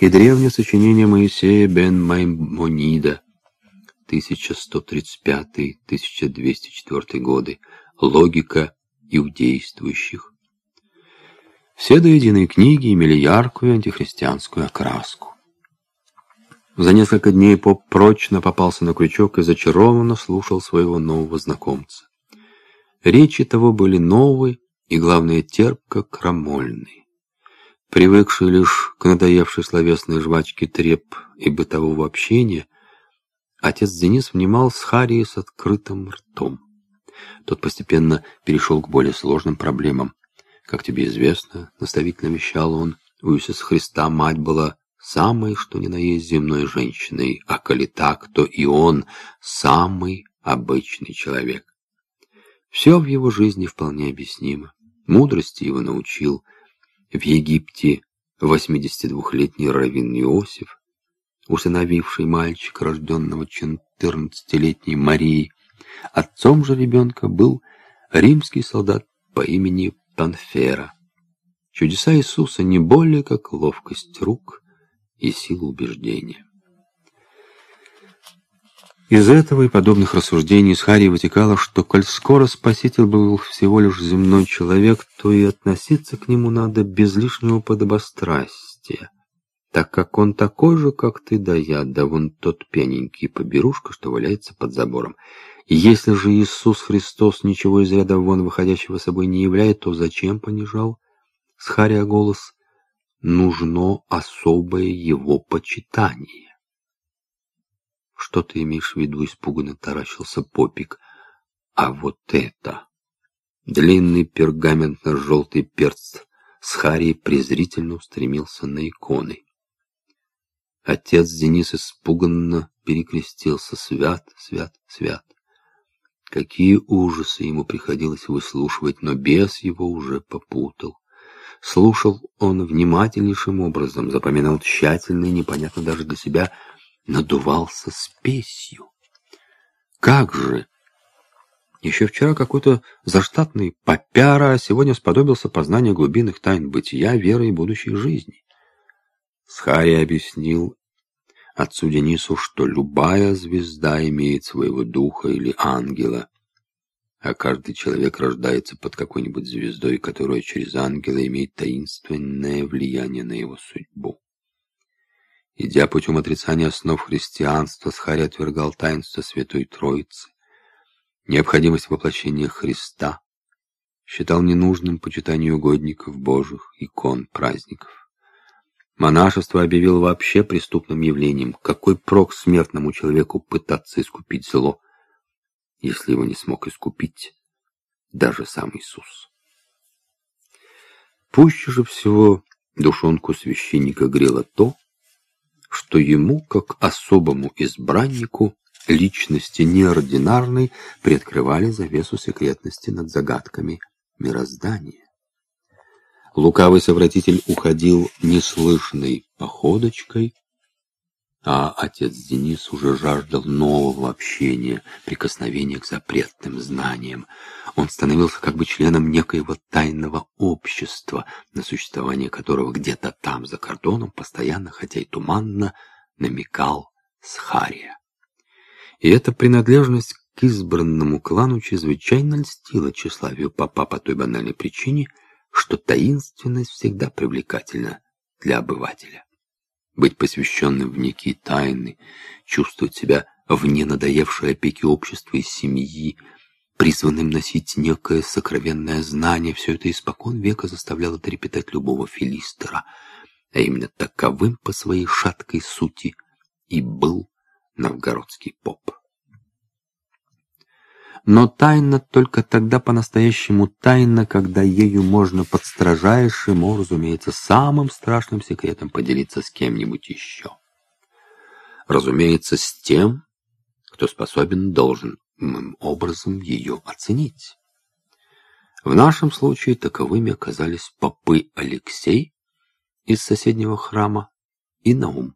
и древнее сочинение Моисея бен Маймонида 1135-1204 годы «Логика иудействующих». Все до единой книги имели яркую антихристианскую окраску. За несколько дней поп прочно попался на крючок и зачарованно слушал своего нового знакомца. Речи того были новые и, главное, терпко-крамольные. Привыкший лишь к надоевшей словесной жвачке треп и бытового общения, отец Денис внимал с Харией с открытым ртом. Тот постепенно перешел к более сложным проблемам. Как тебе известно, наставительно вещал он, у Иисуса Христа мать была самой, что ни на есть земной женщиной, а коли так, то и он самый обычный человек. Все в его жизни вполне объяснимо. Мудрости его научил в Египте 82-летний раввин Иосиф, усыновивший мальчика, рожденного 14-летней Марией. Отцом же ребенка был римский солдат по имени Панфера. Чудеса Иисуса не более как ловкость рук и сила убеждения. Из этого и подобных рассуждений с Харри вытекало, что, коль скоро Спаситель был всего лишь земной человек, то и относиться к нему надо без лишнего подобострастия, так как он такой же, как ты да я, да вон тот пьяненький поберушка, что валяется под забором. И если же Иисус Христос ничего из ряда вон выходящего собой не являет, то зачем понижал с Харя голос «нужно особое его почитание»? «Что ты имеешь в виду?» — испуганно таращился Попик. «А вот это!» Длинный пергаментно-желтый перст с Харей презрительно устремился на иконы. Отец Денис испуганно перекрестился. Свят, свят, свят. Какие ужасы ему приходилось выслушивать, но бес его уже попутал. Слушал он внимательнейшим образом, запоминал тщательно и непонятно даже для себя — надувался спесью. Как же! Еще вчера какой-то заштатный попяра, сегодня сподобился познания глубинных тайн бытия, веры и будущей жизни. Схари объяснил отцу Денису, что любая звезда имеет своего духа или ангела, а каждый человек рождается под какой-нибудь звездой, которая через ангела имеет таинственное влияние на его судьбу. Идя путем отрицания основ христианства, Схарий отвергал таинство Святой Троицы, необходимость воплощения Христа, считал ненужным почитание угодников Божьих, икон, праздников. Монашество объявил вообще преступным явлением. Какой прок смертному человеку пытаться искупить зло, если его не смог искупить даже сам Иисус? Пуще же всего душонку священника грело то, что ему, как особому избраннику, личности неординарной, приоткрывали завесу секретности над загадками мироздания. Лукавый совратитель уходил неслышной походочкой, а отец Денис уже жаждал нового общения, прикосновения к запретным знаниям. Он становился как бы членом некоего тайного общества, на существование которого где-то там, за кордоном, постоянно, хотя и туманно, намекал Схария. И эта принадлежность к избранному клану чрезвычайно льстила тщеславию папа по той банальной причине, что таинственность всегда привлекательна для обывателя быть посвященным в некие тайны, чувствовать себя вне надоевшей опеки общества и семьи, призванным носить некое сокровенное знание, все это испокон века заставляло трепетать любого филистера, а именно таковым по своей шаткой сути и был новгородский поп. Но тайна только тогда по-настоящему тайна, когда ею можно под строжайшим, о, разумеется, самым страшным секретом поделиться с кем-нибудь еще. Разумеется, с тем, кто способен должен образом ее оценить. В нашем случае таковыми оказались попы Алексей из соседнего храма и Наум.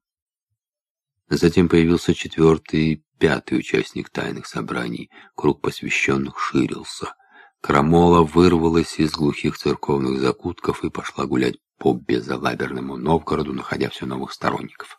Затем появился четвертый пятый участник тайных собраний. Круг посвященных ширился. Крамола вырвалась из глухих церковных закутков и пошла гулять по безалаберному Новгороду, находя все новых сторонников.